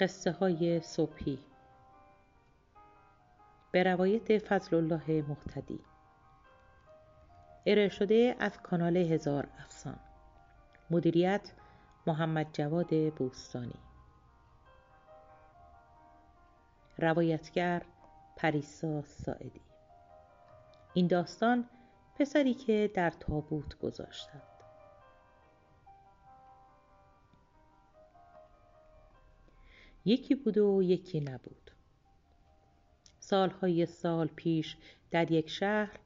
قصه های صبحی. به روایت فضل الله مختدی ارائه شده از کانال هزار افسان. مدیریت محمد جواد بوستانی. روایتگر پریسا ساعدی. این داستان پسری که در تابوت گذاشتند یکی بود و یکی نبود. سالهای سال پیش در یک شهر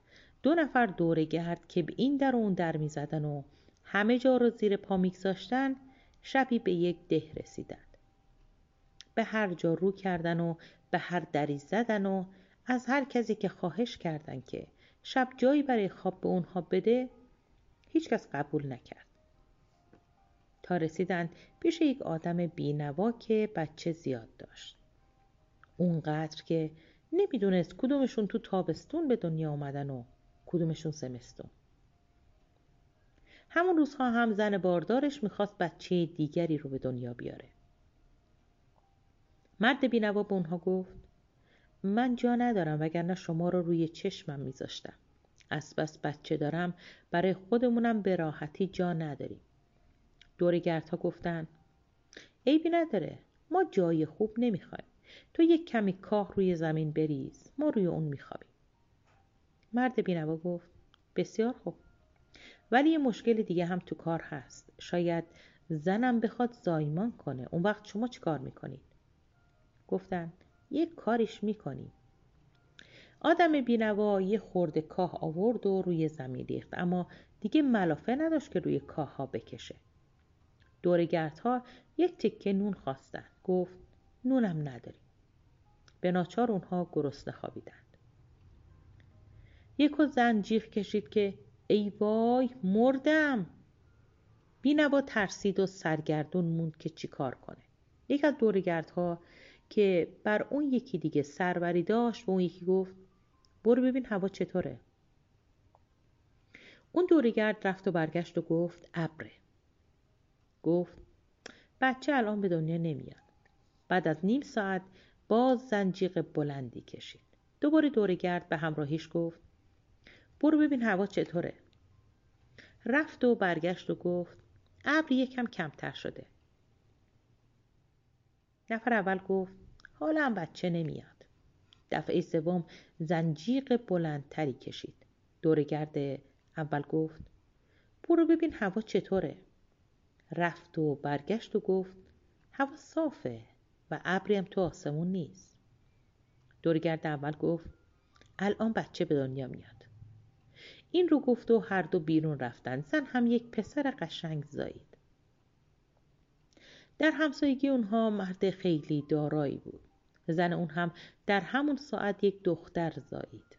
دو نفر دوره گرد که به این در و اون در می زدن و همه جا رو زیر پا میگذاشتن شبی به یک ده رسیدند. به هر جا رو کردن و به هر دری زدن و از هر کسی که خواهش کردند که شب جایی برای خواب به اونها بده هیچکس قبول نکرد. رسیدند پیش یک آدم بینوا که بچه زیاد داشت. اونقدر که نمی‌دونست کدومشون تو تابستون به دنیا آمدن و کدومشون زمستون همون روزها هم زن باردارش می‌خواست بچه دیگری رو به دنیا بیاره. مرد بینوا به اونها گفت من جا ندارم وگرنه شما رو روی چشمم میذاشتم. از بس بچه دارم برای خودمونم به راحتی جا نداریم. دورگردها گفتن عیبی نداره ما جای خوب نمی‌خوایم. تو یک کمی کاه روی زمین بریز ما روی اون میخوابیم. مرد بینوا گفت بسیار خوب. ولی یه مشکل دیگه هم تو کار هست. شاید زنم بخواد زایمان کنه. اون وقت شما چی کار می‌کنید گفتن یک کاریش می‌کنیم. آدم بینوا یه خورده کاه آورد و روی زمین ریخت. اما دیگه ملافه نداشت که روی کاه ها بکشه. دورگردها یک تکه نون خواستن گفت نونم نداریم. به ناچار اونها گرسنه خوابیدند. یک و زن جیغ کشید که ای وای مردم! بینوا ترسید و سرگردون موند که چیکار کنه. یک از دورگردها که بر اون یکی دیگه سروری داشت و اون یکی گفت برو ببین هوا چطوره. اون دورگرد رفت و برگشت و گفت ابره. گفت بچه الان به دنیا نمیاد بعد از نیم ساعت باز زنجیق بلندی کشید. دوباره دورگرد به همراهیش گفت برو ببین هوا چطوره. رفت و برگشت و گفت ابر یکم کمتر شده. نفر اول گفت حالا هم بچه نمیاد. دفعه سوم زنجیق بلندتری کشید. دورگرد اول گفت برو ببین هوا چطوره. رفت و برگشت و گفت هوا صافه و ابری هم تو آسمون نیست. دورگرد اول گفت الان بچه به دنیا میاد. این رو گفت و هر دو بیرون رفتن. زن هم یک پسر قشنگ زایید در همسایگی اونها مرد خیلی دارایی بود. زن اون هم در همون ساعت یک دختر زایید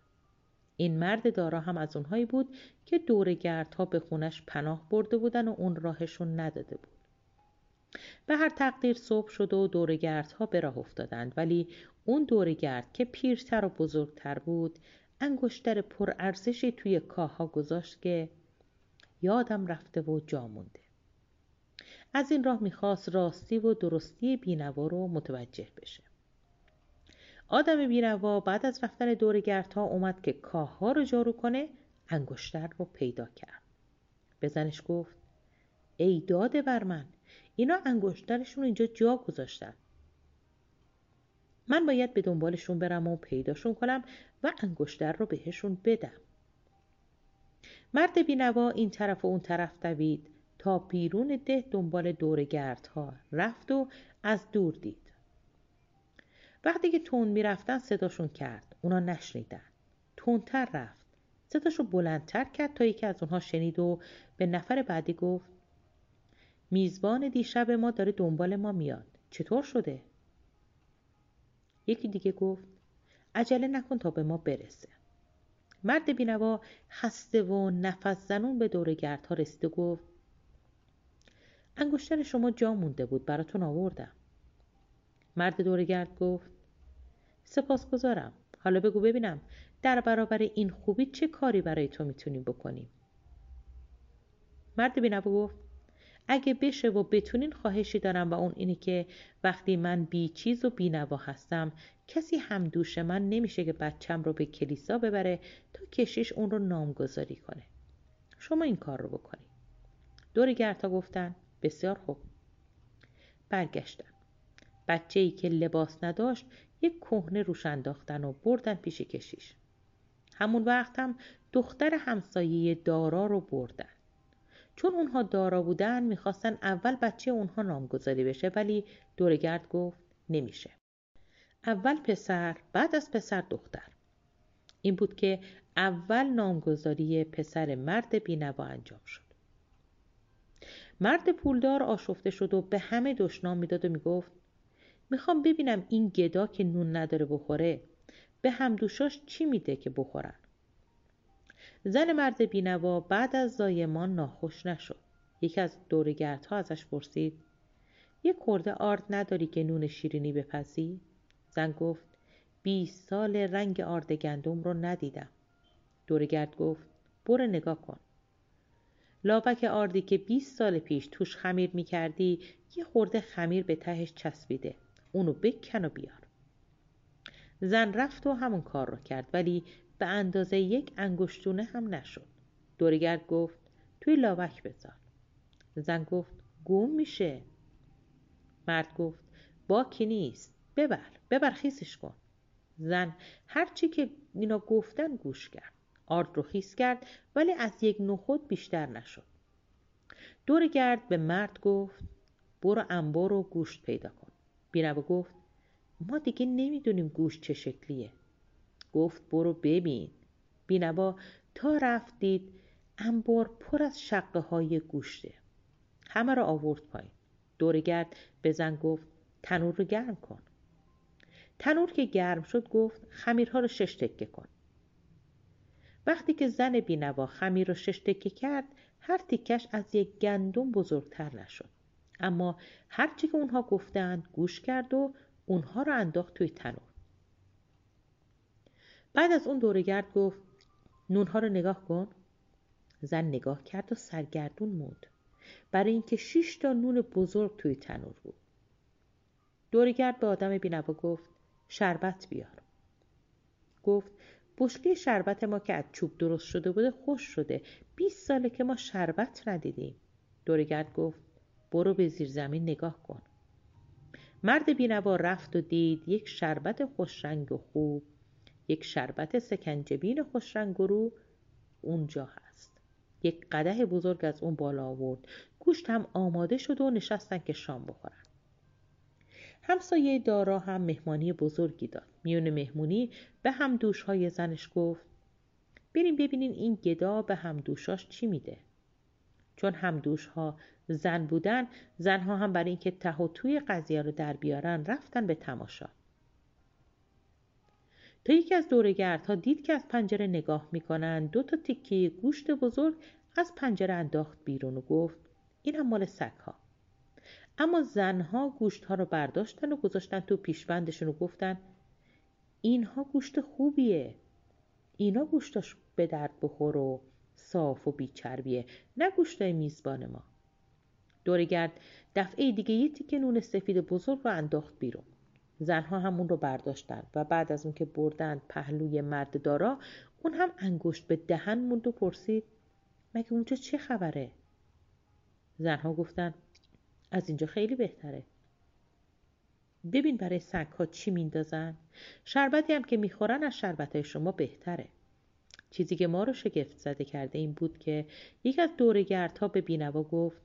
این مرد دارا هم از اونهایی بود که دورگردها به خونش پناه برده بودن و اون راهشون نداده بود. به هر تقدیر صبح شد و دورگردها به راه افتادند ولی اون دورگرد که پیرتر و بزرگتر بود انگشتر پرارزشی توی کاه ها گذاشت که یادم رفته و جا مونده. از این راه می‌خواست راستی و درستی بینوا رو متوجه بشه. آدم بینوا بعد از رفتن دورگردها اومد که کاه ها رو جارو کنه انگشتر رو پیدا کرد. به زنش گفت ای داده بر من اینا انگشترشون اینجا جا گذاشتن. من باید به دنبالشون برم و پیداشون کنم و انگشتر رو بهشون بدم. مرد بینوا این طرف و اون طرف دوید تا بیرون ده دنبال دورگردها رفت و از دور دید. وقتی که تون می‌رفتن صداشون کرد. اونا نشنیدن. تندتر رفت. صداشو بلندتر کرد تا یکی از اونها شنید و به نفر بعدی گفت میزبان دیشب ما داره دنبال ما میاد. چطور شده؟ یکی دیگه گفت عجله نکن تا به ما برسه. مرد بینوا خسته و نفس زنون به دور گردها رسید و گفت انگشتر شما جا مونده بود براتون آوردم. مرد دورگرد گفت سپاسگزارم. حالا بگو ببینم در برابر این خوبی چه کاری برای تو می‌تونیم بکنیم؟ مرد بینوا گفت اگه بشه و بتونین خواهشی دارم و اون اینه که وقتی من بی چیز و بی نوا هستم کسی هم دوش من نمیشه که بچم رو به کلیسا ببره تا کشیش اون رو نامگذاری کنه. شما این کار رو بکنی دور گرتا گفتن بسیار خوب. برگشتن. بچه ای که لباس نداشت یک کهنه روش انداختن و بردن پیش کشیش. همون وقت هم دختر همسایه دارا رو بردن. چون اونها دارا بودن می‌خواستن اول بچه اونها نامگذاری بشه ولی دورگرد گفت نمیشه. اول پسر بعد از پسر دختر. این بود که اول نامگذاری پسر مرد بینوا انجام شد. مرد پولدار آشفته شد و به همه دشنام می‌داد و می‌گفت می‌خوام ببینم این گدا که نون نداره بخوره به همدوشاش چی میده که بخورن؟ زن مرد بینوا بعد از زایمان ناخوش نشد. یکی از دورگردها ازش پرسید یک خورده آرد نداری که نون شیرینی بپزی؟ زن گفت بیست سال رنگ آرد گندم رو ندیدم. دورگرد گفت برو نگاه کن. لابک آردی که 20 سال پیش توش خمیر می‌کردی یه خورده خمیر به تهش چسبیده. اونو بکن و بیار. زن رفت و همون کار رو کرد ولی به اندازه یک انگشتونه هم نشد. دورگرد گفت توی لاوک بذار. زن گفت گم میشه. مرد گفت باکی نیست ببر ببر خیسش کن. زن هرچی که اینا گفتن گوش کرد. آرد رو خیس کرد ولی از یک نخود بیشتر نشد. دورگرد به مرد گفت برو انبار و گوشت پیدا کن. بینوا گفت ما دیگه نمی‌دونیم گوشت چه شکلیه. گفت برو ببین. بینوا تا رفتید انبار پر از شقه های گوشته. همه را آورد پایین. دورگرد به زن گفت تنور رو گرم کن. تنور که گرم شد گفت خمیرها رو شش تکه کن. وقتی که زن بینوا خمیر رو شش تکه کرد هر تکش از یک گندم بزرگتر نشد. اما هرچی که اونها گفتند گوش کرد و اونها رو انداخت توی تنور. بعد از اون دورگرد گفت نونها رو نگاه کن. زن نگاه کرد و سرگردون موند. برای اینکه شش تا نون بزرگ توی تنور بود. دورگرد به آدم بینوا گفت شربت بیار. گفت بشکه شربت ما که از چوب درست شده بوده خوش شده. 20 ساله که ما شربت ندیدیم. دورگرد گفت برو به زیر زمین نگاه کن. مرد بینوا رفت و دید یک شربت خوشرنگ و خوب یک شربت سکنجبین خوشرنگ و رو اونجا هست. یک قده بزرگ از اون بالا آورد. گوشت هم آماده شد و نشستن که شام بخورن. همسایه دارا هم مهمانی بزرگی داد. میون مهمونی به هم دوشهای زنش گفت بریم ببینین این گدا به هم دوشاش چی میده؟ چون هم دوشها زن بودن زنها هم برای اینکه ته و توی قضیه رو در بیارن رفتن به تماشا. تا یکی از دورگردها دید که از پنجره نگاه می‌کنن دو تا تیکه گوشت بزرگ از پنجره انداخت بیرون و گفت این هم مال سگها. اما زنها گوشت ها رو برداشتن و گذاشتن تو پیشبندشون و گفتن اینها گوشت خوبیه اینا گوشتاش به درد بخور و صاف و بیچربیه. نه گوشتای میزبان ما. دورگرد دفعه دیگه یه تیکه نون سفید بزرگ رو انداخت بیرون. زنها همون رو برداشتن و بعد از اون که بردن پهلوی مرد دارا اون هم انگشت به دهن موند و پرسید مگه اونجا چه خبره؟ زنها گفتن از اینجا خیلی بهتره. ببین برای سگ ها چی میندازن؟ شربتی هم که می‌خورن از شربت های شما بهتره. چیزی که ما رو شگفت زده کرده این بود که یک از دورگردها به بینوا گفت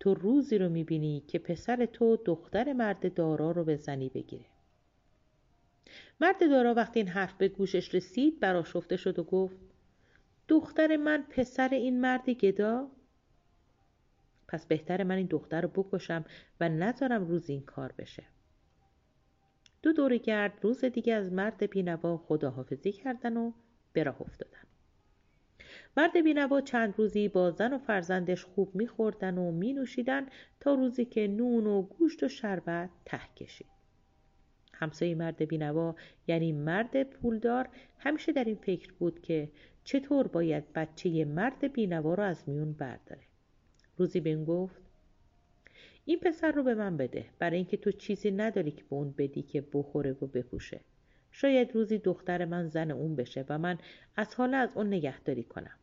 تو روزی رو می‌بینی که پسر تو دختر مرد دارا رو به زنی بگیره. مرد دارا وقتی این حرف به گوشش رسید براشفته شد و گفت دختر من پسر این مرد گدا؟ پس بهتر من این دختر رو بکشم و نذارم روز این کار بشه. دو دوره گرد روز دیگه از مرد بینوا خداحافظی کردن و به راه افتادن. مرد بینوا چند روزی با زن و فرزندش خوب میخوردن و مینوشیدن تا روزی که نون و گوشت و شربت ته کشید. همسایه مرد بینوا یعنی مرد پولدار همیشه در این فکر بود که چطور باید بچه مرد بینوا رو از میون برداره. روزی به گفت این پسر رو به من بده برای اینکه تو چیزی نداری که به اون بدی که بخوره و بپوشه. شاید روزی دختر من زن اون بشه و من از حالا از اون نگهداری کنم.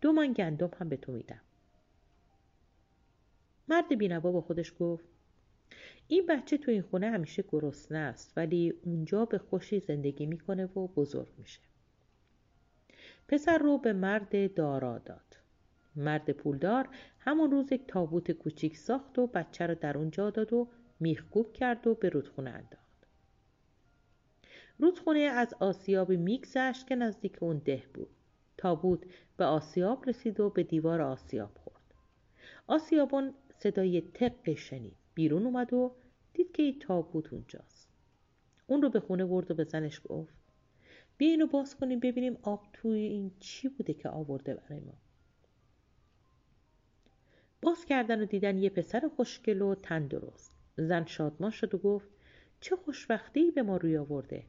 دو من گندم هم به تو میدم. مرد بینوا با خودش گفت این بچه تو این خونه همیشه گرسنه است ولی اونجا به خوشی زندگی می‌کنه و بزرگ میشه. پسر رو به مرد دارا داد. مرد پولدار همون روز یک تابوت کوچیک ساخت و بچه رو در اونجا داد و میخکوب کرد و به رودخونه انداخت. رودخونه از آسیابی میگذشت که نزدیک اون ده بود. تابوت به آسیاب رسید و به دیوار آسیاب خورد. آسیابون صدای تق شنید بیرون اومد و دید که این تابوت اونجاست. اون رو به خونه برد و به زنش گفت بیا اینو باز کنیم ببینیم آب توی این چی بوده که آورده برای ما. باز کردن و دیدن یه پسر خوشگل و تندرست زن شادمان شد و گفت چه خوشبختی به ما روی آورده.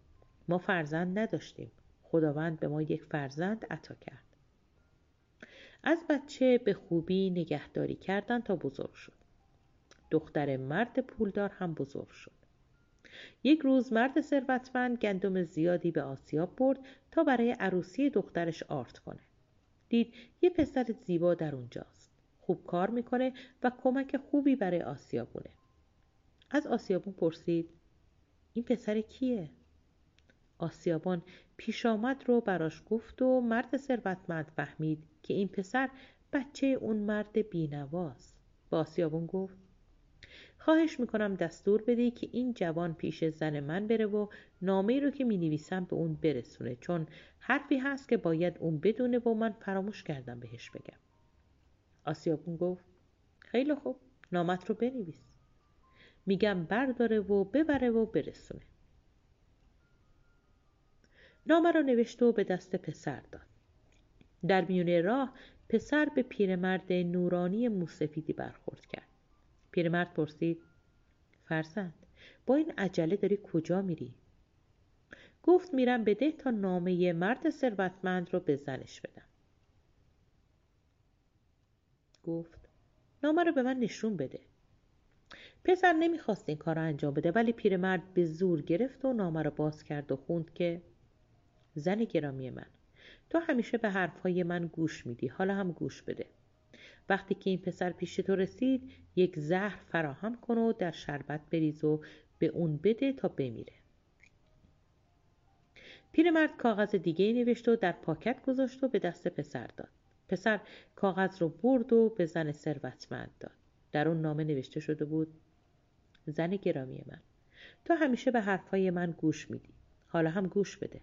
ما فرزند نداشتیم. خداوند به ما یک فرزند عطا کرد. از بچه به خوبی نگهداری کردن تا بزرگ شد. دختر مرد پولدار هم بزرگ شد. یک روز مرد ثروتمند گندم زیادی به آسیاب برد تا برای عروسی دخترش آرت کنه. دید یه پسر زیبا در اونجاست. خوب کار می‌کنه و کمک خوبی برای آسیابونه. از آسیابون پرسید این پسر کیه؟ آسیابان پیش آمد رو براش گفت و مرد ثروتمند فهمید که این پسر بچه اون مرد بینواست. با آسیابون گفت خواهش می‌کنم دستور بده که این جوان پیش زن من بره و نامه رو که می نویسم به اون برسونه چون حرفی هست که باید اون بدونه و من فراموش کردم بهش بگم. آسیابون گفت خیلی خوب نامت رو بنویس. میگم برداره و ببره و برسونه. نامه را نوشت و به دست پسر داد. در میونه راه پسر به پیرمرد نورانی موسفیدی برخورد کرد. پیرمرد پرسید فرزند با این عجله داری کجا میری؟ گفت میرم بده تا نامه مرد ثروتمند رو به زنش بدم. گفت نامه رو به من نشون بده. پسر نمی‌خواست این کار انجام بده ولی پیرمرد به زور گرفت و نامه رو باز کرد و خوند که زن گرامی من. تو همیشه به حرفهای من گوش میدی. حالا هم گوش بده. وقتی که این پسر پیش تو رسید یک زهر فراهم کن و در شربت بریز و به اون بده تا بمیره. پیرمرد کاغذ دیگه نوشت و در پاکت گذاشت و به دست پسر داد. پسر کاغذ رو برد و به زن ثروتمند داد. در اون نامه نوشته شده بود زن گرامی من تو همیشه به حرفهای من گوش میدی. حالا هم گوش بده.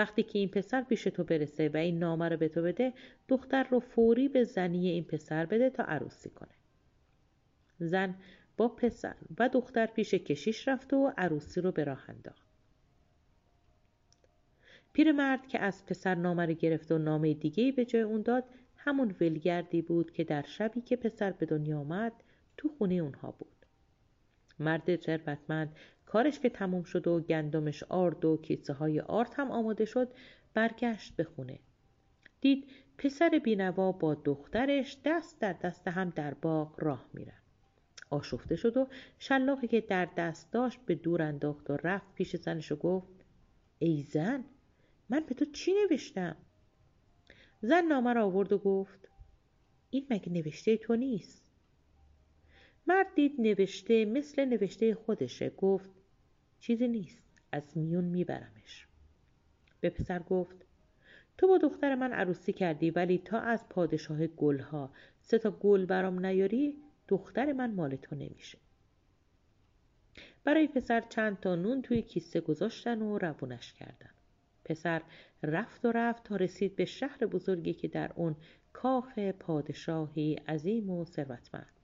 وقتی که این پسر پیش تو برسه و این نامه رو به تو بده دختر رو فوری به زنی این پسر بده تا عروسی کنه. زن با پسر و دختر پیش کشیش رفت و عروسی رو به راه انداخت. پیرمرد که از پسر نامه رو گرفت و نامه دیگه به جای اون داد همون ولگردی بود که در شبی که پسر به دنیا آمد تو خونه اونها بود. مرد ثروتمند کارش که تموم شد و گندمش آرد و کیسه های آرد هم آماده شد برگشت به خونه. دید پسر بینوا با دخترش دست در دست هم در باغ راه میرن. آشفته شد و شلاقی که در دست داشت به دور انداخت و رفت پیش زنش و گفت ای زن من به تو چی نوشتم؟ زن نامه را آورد و گفت این مگه نوشته تو نیست؟ مرد دید نوشته مثل نوشته خودشه گفت چیزی نیست. از میون میبرمش. به پسر گفت تو با دختر من عروسی کردی ولی تا از پادشاه گلها سه تا گل برام نیاری دختر من مال تو نمیشه. برای پسر چند تا نون توی کیسه گذاشتن و روونش کردن. پسر رفت و رفت تا رسید به شهر بزرگی که در اون کاخ پادشاهی عظیم و ثروتمند.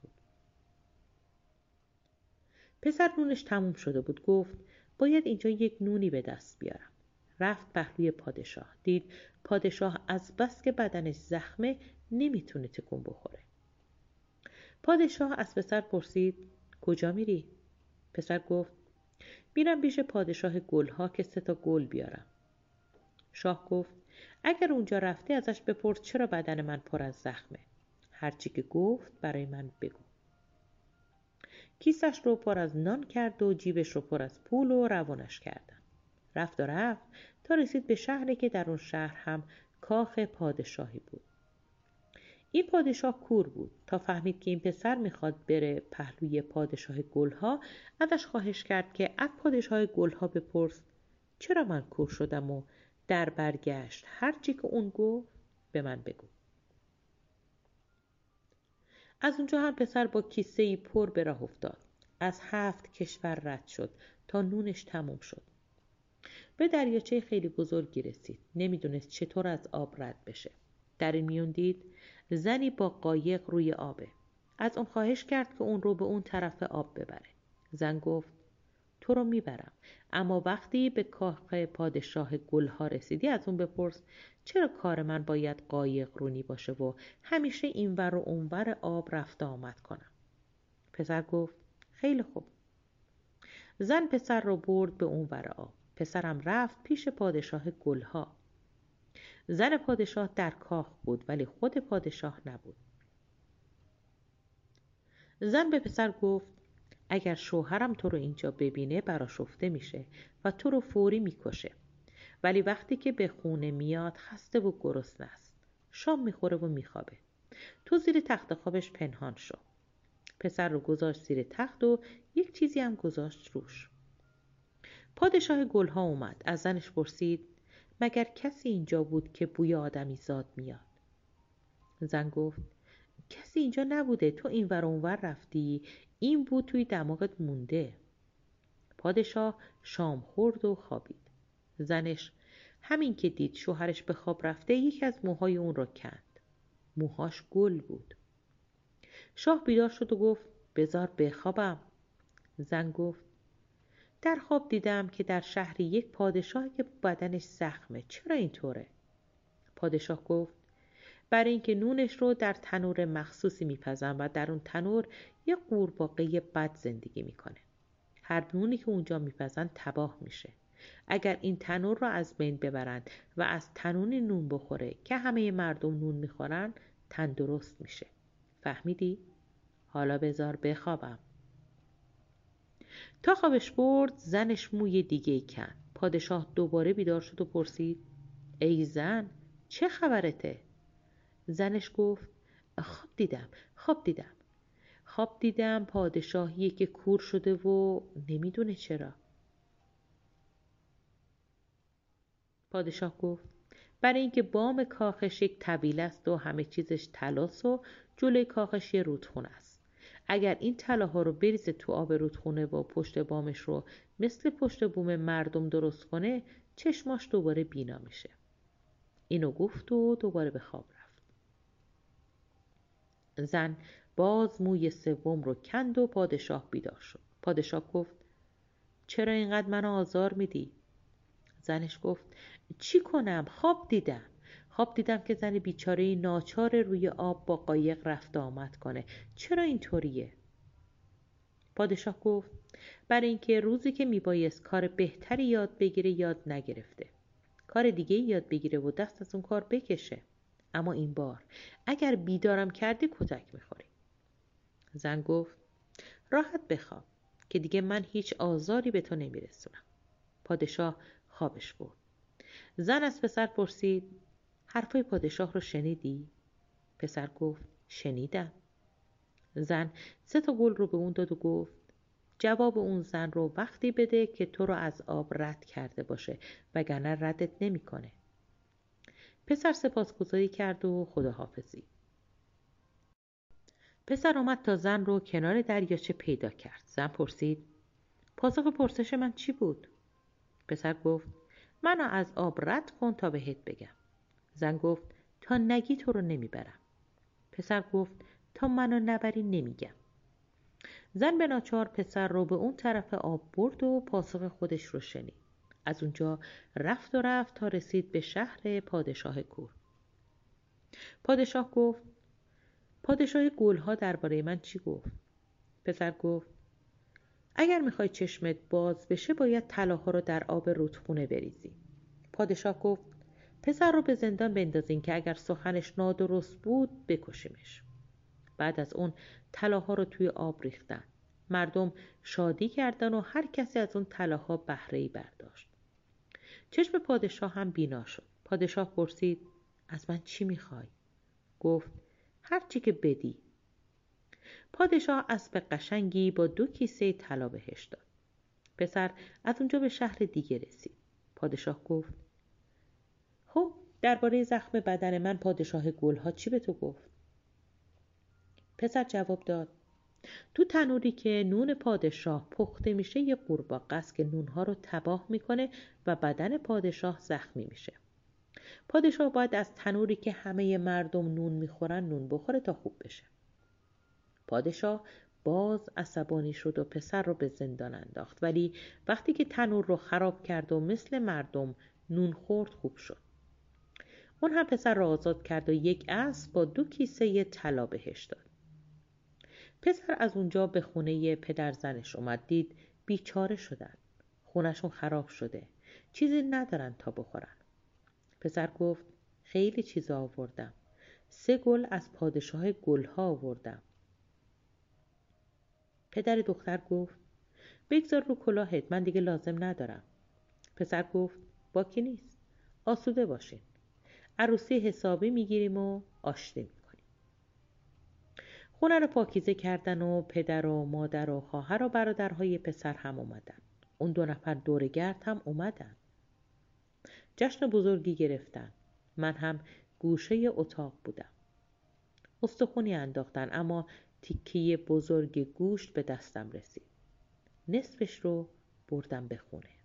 پسر نونش تموم شده بود. گفت باید اینجا یک نونی به دست بیارم. رفت پهلوی پادشاه. دید پادشاه از بس که بدنش زخمه نمی‌تونه تکون بخوره. پادشاه از پسر پرسید کجا میری؟ پسر گفت میرم پیش پادشاه گلها که سه تا گل بیارم. شاه گفت اگر اونجا رفتی ازش بپرس چرا بدن من پر از زخمه؟ هرچی که گفت برای من بگو. کیسش رو پر از نان کرد و جیبش رو پر از پول و روانش کردن رفت و رفت تا رسید به شهری که در اون شهر هم کاخ پادشاهی بود. این پادشاه کور بود تا فهمید که این پسر می‌خواد بره پهلوی پادشاه گلها ازش خواهش کرد که از پادشاه گلها بپرس چرا من کور شدم و در برگشت. هرچی که اون گفت به من بگو. از اونجا هم پسر با کیسه ای پر به راه افتاد. از هفت کشور رد شد تا نونش تموم شد. به دریاچه خیلی بزرگی رسید. نمی‌دونست چطور از آب رد بشه. در این میون دید زنی با قایق روی آبه. از اون خواهش کرد که اون رو به اون طرف آب ببره. زن گفت تو رو می‌برم. اما وقتی به کاخ پادشاه گلها رسیدی از اون بپرس چرا کار من باید قایق رونی باشه و همیشه اینور و اونور آب رفته آمد کنم؟ پسر گفت خیلی خوب. زن پسر رو برد به اونور آب. پسرم رفت پیش پادشاه گلها. زن پادشاه در کاخ بود ولی خود پادشاه نبود. زن به پسر گفت اگر شوهرم تو رو اینجا ببینه براشفته میشه و تو رو فوری می‌کشه. ولی وقتی که به خونه میاد خسته و گرسنه است. شام می‌خوره و میخوابه. تو زیر تخت خوابش پنهان شو. پسر رو گذاشت زیر تخت و یک چیزی هم گذاشت روش. پادشاه گلها اومد. از زنش پرسید مگر کسی اینجا بود که بوی آدمی زاد میاد؟ زن گفت کسی اینجا نبوده. تو این ور اونور رفتی. این بود توی دماغت مونده. پادشاه شام خورد و خوابید. زنش همین که دید شوهرش به خواب رفته یکی از موهای اون را کند. موهاش گل بود. شاه بیدار شد و گفت بزار بخوابم. زن گفت در خواب دیدم که در شهری یک پادشاه که بدنش زخمه. چرا اینطوره؟ پادشاه گفت برای اینکه نونش رو در تنور مخصوصی میپزن و در اون تنور یه قورباغه بد زندگی می‌کنه. هر نونی که اونجا میپزن تباه میشه. اگر این تنور رو از بین ببرند و از تنونی نون بخوره که همه مردم نون می‌خورن تندرست میشه. فهمیدی؟ حالا بذار بخوابم. تا خوابش برد زنش موی دیگه کن پادشاه دوباره بیدار شد و پرسید ای زن چه خبرته؟ زنش گفت خواب دیدم خواب دیدم. خواب دیدم پادشاهی که کور شده و نمی‌دونه چرا. پادشاه گفت برای اینکه بام کاخش یک طویل است و همه چیزش تلاس و جلوی کاخش یه رودخونه است. اگر این طلاها رو بریزه تو آب رودخونه و پشت بامش رو مثل پشت بوم مردم درست کنه چشماش دوباره بینا میشه. اینو گفت و دوباره به خواب رفت. زن باز موی سوم رو کند و پادشاه بیدار شد. پادشاه گفت چرا اینقدر منو آزار میدی؟ زنش گفت چی کنم؟ خواب دیدم. خواب دیدم که زن بیچاره ناچار روی آب با قایق رفت آمد کنه. چرا اینطوریه؟ پادشاه گفت برای اینکه روزی که میبایست کار بهتری یاد بگیره یاد نگرفته. کار دیگه یاد بگیره و دست از اون کار بکشه. اما این بار. اگر بیدارم کردی کتک می‌خوری. زن گفت راحت بخواب که دیگه من هیچ آزاری به تو نمیرسونم. پادشاه خوابش برد. زن از پسر پرسید حرفای پادشاه رو شنیدی؟ پسر گفت شنیدم. زن سه تا گل رو به اون داد و گفت جواب اون زن رو وقتی بده که تو رو از آب رد کرده باشه وگرنه ردت نمی‌کنه. پسر سپاسگزاری کرد و خداحافظی. پسر آمد تا زن رو کنار دریاچه پیدا کرد. زن پرسید پاسخ پرسش من چی بود؟ پسر گفت منو از آب رد کن تا بهت بگم. زن گفت تا نگی تو رو نمی‌برم. پسر گفت تا منو نبری نمیگم. زن به ناچار پسر رو به اون طرف آب برد و پاسخ خودش رو شنید. از اونجا رفت و رفت تا رسید به شهر پادشاه کور. پادشاه گفت پادشاه گلها درباره من چی گفت؟ پسر گفت اگر می‌خوای چشمت باز بشه باید طلاها رو در آب رودخونه بریزی. پادشاه گفت پسر رو به زندان بندازین که اگر سخنش نادرست بود بکشیمش. بعد از اون طلاها رو توی آب ریختن. مردم شادی کردن و هر کسی از اون طلاها بهره برداشت. چشم پادشاه هم بینا شد. پادشاه پرسید از من چی می‌خوای؟ گفت هرچی که بدی. پادشاه اسب قشنگی با دو کیسه طلا بهش داد. پسر از اونجا به شهر دیگه رسید. پادشاه گفت خب درباره زخم بدن من پادشاه گلها چی به تو گفت؟ پسر جواب داد تو تنوری که نون پادشاه پخته میشه یه قورباغه است که نونها رو تباه می‌کنه و بدن پادشاه زخمی میشه. پادشاه باید از تنوری که همه مردم نون می‌خورن نون بخوره تا خوب بشه. پادشاه باز عصبانی شد و پسر رو به زندان انداخت ولی وقتی که تنور رو خراب کرد و مثل مردم نون خورد خوب شد. اون هم پسر را آزاد کرد و یک اسب با دو کیسه طلا بهش داد. پسر از اونجا به خونه پدر زنش اومد دید بیچاره شدن. خونشون خراب شده. چیزی ندارن تا بخورن. پسر گفت خیلی چیزا آوردم. سه گل از پادشاه گلها آوردم. پدر دختر گفت بگذار رو کلاهت من دیگه لازم ندارم. پسر گفت باکی نیست؟ آسوده باشین. عروسی حسابی می‌گیریم و آشتی می‌کنیم. خونه رو پاکیزه کردن و پدر و مادر و خواهر و برادرهای پسر هم اومدن. اون دو نفر دورگرد هم اومدن. جشن بزرگی گرفتن. من هم گوشه اتاق بودم. استخونی انداختن اما تیکه بزرگ گوشت به دستم رسید. نصفش رو بردم به خونه.